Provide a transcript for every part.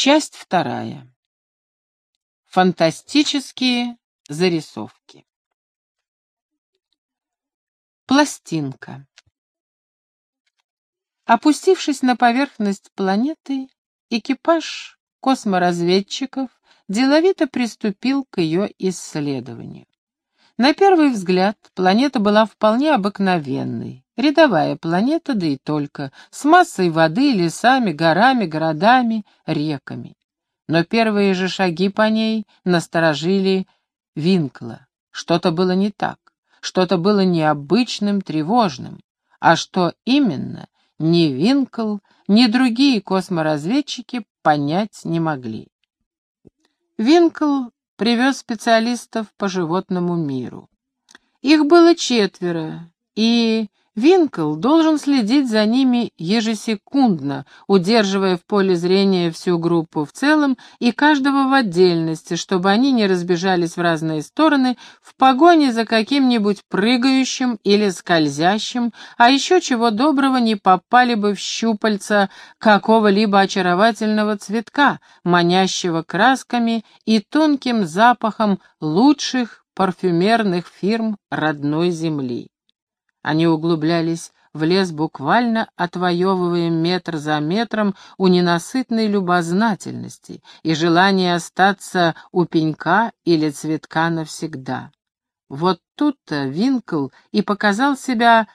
Часть вторая. Фантастические зарисовки. Пластинка. Опустившись на поверхность планеты, экипаж косморазведчиков деловито приступил к ее исследованию. На первый взгляд планета была вполне обыкновенной, рядовая планета, да и только, с массой воды, лесами, горами, городами, реками. Но первые же шаги по ней насторожили Винкла. Что-то было не так, что-то было необычным, тревожным. А что именно, ни Винкл, ни другие косморазведчики понять не могли. Винкл привез специалистов по животному миру. Их было четверо, и Винкл должен следить за ними ежесекундно, удерживая в поле зрения всю группу в целом и каждого в отдельности, чтобы они не разбежались в разные стороны в погоне за каким-нибудь прыгающим или скользящим, а еще чего доброго не попали бы в щупальца какого-либо очаровательного цветка, манящего красками и тонким запахом лучших парфюмерных фирм родной земли. Они углублялись в лес буквально отвоевывая метр за метром у ненасытной любознательности и желания остаться у пенька или цветка навсегда. Вот тут-то Винкл и показал себя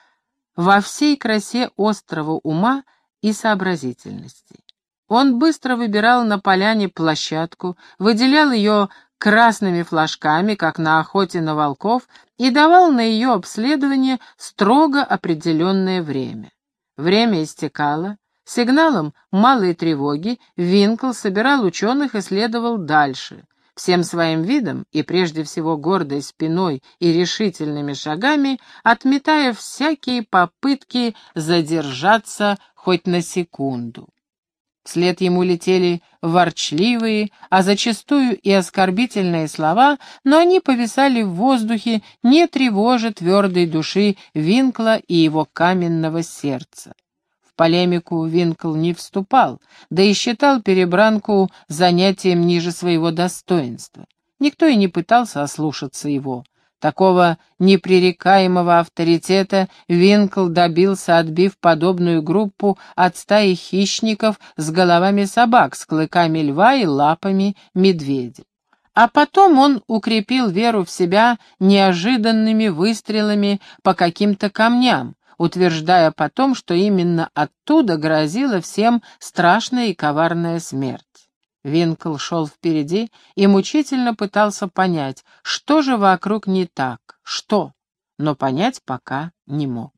во всей красе острого ума и сообразительности. Он быстро выбирал на поляне площадку, выделял ее красными флажками, как на охоте на волков, и давал на ее обследование строго определенное время. Время истекало, сигналом малой тревоги Винкл собирал ученых и следовал дальше. Всем своим видом и прежде всего гордой спиной и решительными шагами, отметая всякие попытки задержаться хоть на секунду. Вслед ему летели ворчливые, а зачастую и оскорбительные слова, но они повисали в воздухе, не тревожа твердой души Винкла и его каменного сердца. В полемику Винкл не вступал, да и считал перебранку занятием ниже своего достоинства. Никто и не пытался ослушаться его. Такого непререкаемого авторитета Винкл добился, отбив подобную группу от стаи хищников с головами собак, с клыками льва и лапами медведя. А потом он укрепил веру в себя неожиданными выстрелами по каким-то камням, утверждая потом, что именно оттуда грозила всем страшная и коварная смерть. Винкл шел впереди и мучительно пытался понять, что же вокруг не так, что, но понять пока не мог.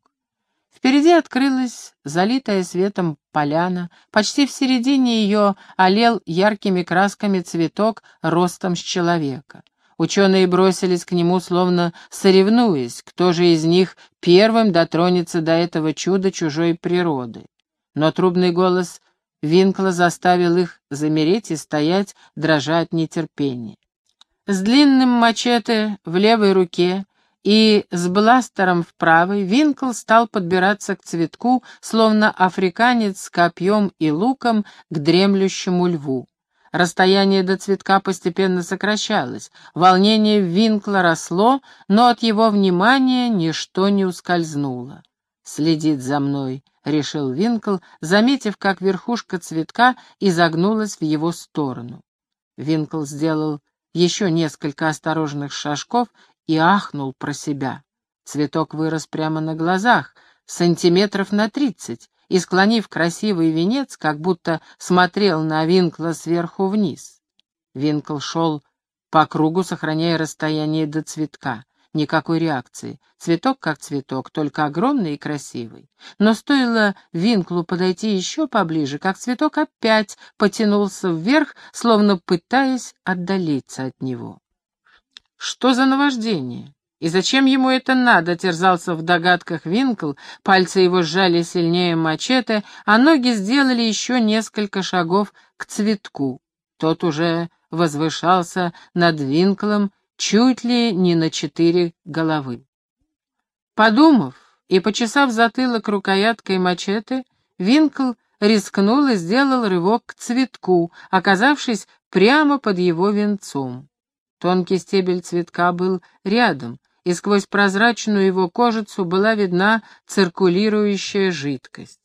Впереди открылась залитая светом поляна, почти в середине ее олел яркими красками цветок ростом с человека. Ученые бросились к нему, словно соревнуясь, кто же из них первым дотронется до этого чуда чужой природы. Но трубный голос Винкла заставил их замереть и стоять, дрожа от нетерпения. С длинным мачете в левой руке и с бластером в правой Винкл стал подбираться к цветку, словно африканец с копьем и луком к дремлющему льву. Расстояние до цветка постепенно сокращалось, волнение Винкла росло, но от его внимания ничто не ускользнуло. «Следит за мной», — решил Винкл, заметив, как верхушка цветка изогнулась в его сторону. Винкл сделал еще несколько осторожных шажков и ахнул про себя. Цветок вырос прямо на глазах, сантиметров на тридцать, и, склонив красивый венец, как будто смотрел на Винкла сверху вниз. Винкл шел по кругу, сохраняя расстояние до цветка. Никакой реакции. Цветок как цветок, только огромный и красивый. Но стоило Винклу подойти еще поближе, как цветок опять потянулся вверх, словно пытаясь отдалиться от него. Что за наваждение? И зачем ему это надо, терзался в догадках Винкл, пальцы его сжали сильнее мачете, а ноги сделали еще несколько шагов к цветку. Тот уже возвышался над Винклом чуть ли не на четыре головы. Подумав и почесав затылок рукояткой мачете, Винкл рискнул и сделал рывок к цветку, оказавшись прямо под его венцом. Тонкий стебель цветка был рядом, и сквозь прозрачную его кожицу была видна циркулирующая жидкость.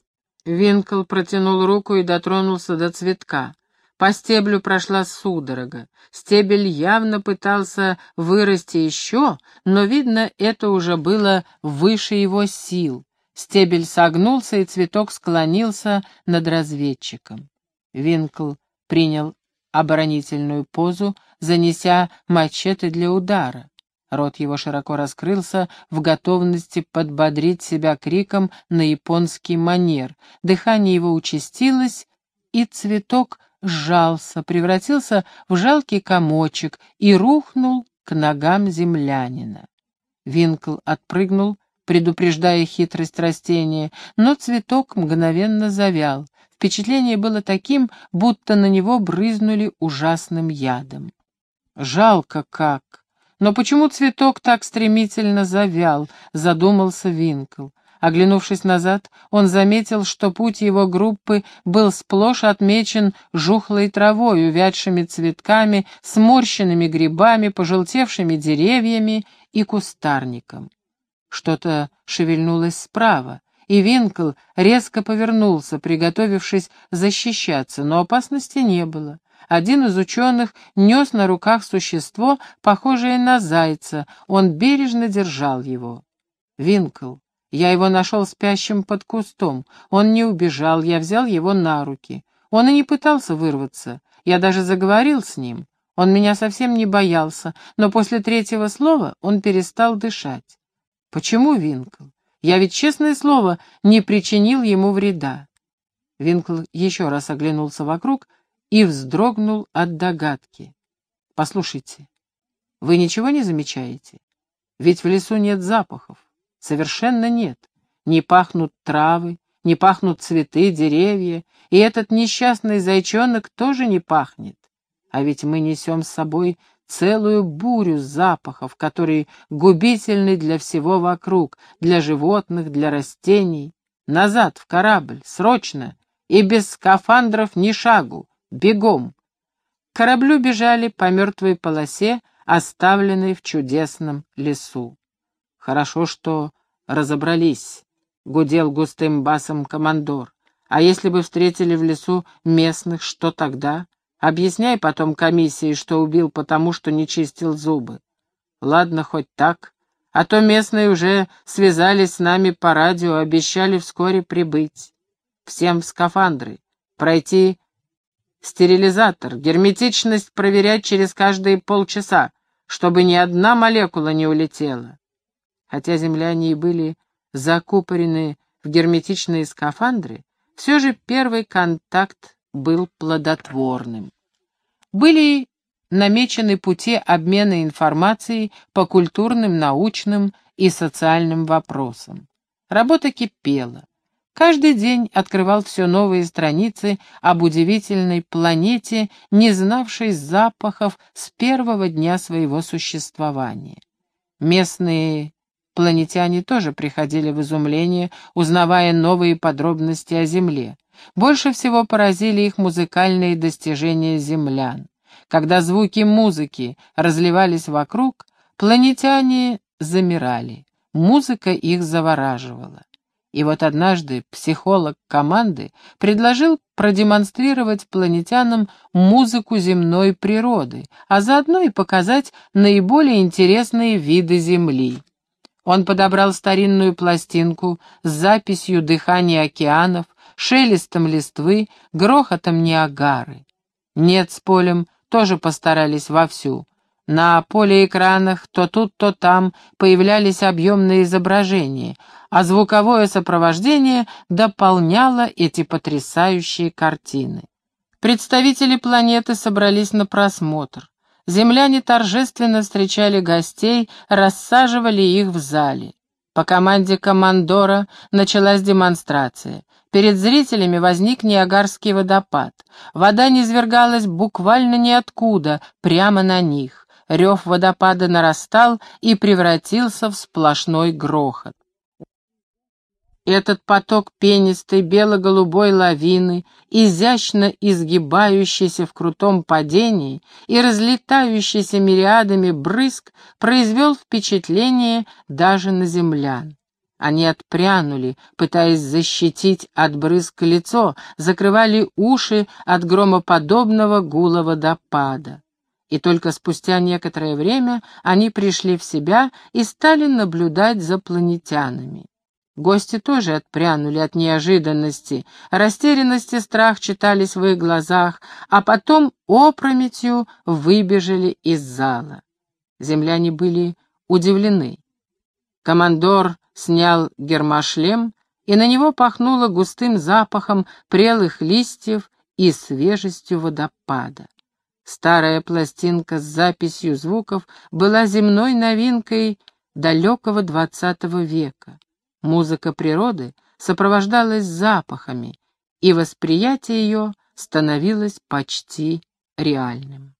Винкл протянул руку и дотронулся до цветка. По стеблю прошла судорога. Стебель явно пытался вырасти еще, но, видно, это уже было выше его сил. Стебель согнулся, и цветок склонился над разведчиком. Винкл принял оборонительную позу, занеся мачете для удара. Рот его широко раскрылся в готовности подбодрить себя криком на японский манер. Дыхание его участилось, и цветок сжался, превратился в жалкий комочек и рухнул к ногам землянина. Винкл отпрыгнул, предупреждая хитрость растения, но цветок мгновенно завял. Впечатление было таким, будто на него брызнули ужасным ядом. «Жалко как!» «Но почему цветок так стремительно завял?» — задумался Винкл. Оглянувшись назад, он заметил, что путь его группы был сплошь отмечен жухлой травой, увядшими цветками, сморщенными грибами, пожелтевшими деревьями и кустарником. Что-то шевельнулось справа, и Винкл резко повернулся, приготовившись защищаться, но опасности не было. Один из ученых нес на руках существо, похожее на зайца, он бережно держал его. «Винкл, я его нашел спящим под кустом. Он не убежал, я взял его на руки. Он и не пытался вырваться. Я даже заговорил с ним. Он меня совсем не боялся, но после третьего слова он перестал дышать. Почему Винкл? Я ведь, честное слово, не причинил ему вреда. Винкл еще раз оглянулся вокруг и вздрогнул от догадки. Послушайте, вы ничего не замечаете? Ведь в лесу нет запахов. Совершенно нет. Не пахнут травы, не пахнут цветы, деревья, и этот несчастный зайчонок тоже не пахнет. А ведь мы несем с собой целую бурю запахов, которые губительны для всего вокруг, для животных, для растений. Назад, в корабль, срочно, и без скафандров ни шагу, бегом. К кораблю бежали по мертвой полосе, оставленной в чудесном лесу. Хорошо, что разобрались, — гудел густым басом командор. А если бы встретили в лесу местных, что тогда? Объясняй потом комиссии, что убил потому, что не чистил зубы. Ладно, хоть так. А то местные уже связались с нами по радио, обещали вскоре прибыть. Всем в скафандры. Пройти стерилизатор, герметичность проверять через каждые полчаса, чтобы ни одна молекула не улетела. Хотя земляне и были закупорены в герметичные скафандры, все же первый контакт был плодотворным. Были намечены пути обмена информацией по культурным, научным и социальным вопросам. Работа кипела. Каждый день открывал все новые страницы об удивительной планете, не знавшей запахов с первого дня своего существования. Местные планетяне тоже приходили в изумление, узнавая новые подробности о Земле. Больше всего поразили их музыкальные достижения землян. Когда звуки музыки разливались вокруг, планетяне замирали, музыка их завораживала. И вот однажды психолог команды предложил продемонстрировать планетянам музыку земной природы, а заодно и показать наиболее интересные виды Земли. Он подобрал старинную пластинку с записью дыхания океанов, шелестом листвы, грохотом Ниагары. Нет с полем тоже постарались вовсю. На полеэкранах то тут, то там появлялись объемные изображения, а звуковое сопровождение дополняло эти потрясающие картины. Представители планеты собрались на просмотр. Земляне торжественно встречали гостей, рассаживали их в зале. По команде командора началась демонстрация. Перед зрителями возник Ниагарский водопад. Вода низвергалась буквально ниоткуда, прямо на них. Рев водопада нарастал и превратился в сплошной грохот. Этот поток пенистой бело-голубой лавины, изящно изгибающийся в крутом падении и разлетающийся мириадами брызг, произвел впечатление даже на землян. Они отпрянули, пытаясь защитить от брызг лицо, закрывали уши от громоподобного гула водопада. И только спустя некоторое время они пришли в себя и стали наблюдать за планетянами. Гости тоже отпрянули от неожиданности, растерянность и страх читались в их глазах, а потом опрометью выбежали из зала. Земляне были удивлены. Командор снял гермошлем, и на него пахнуло густым запахом прелых листьев и свежестью водопада. Старая пластинка с записью звуков была земной новинкой далекого двадцатого века. Музыка природы сопровождалась запахами, и восприятие ее становилось почти реальным.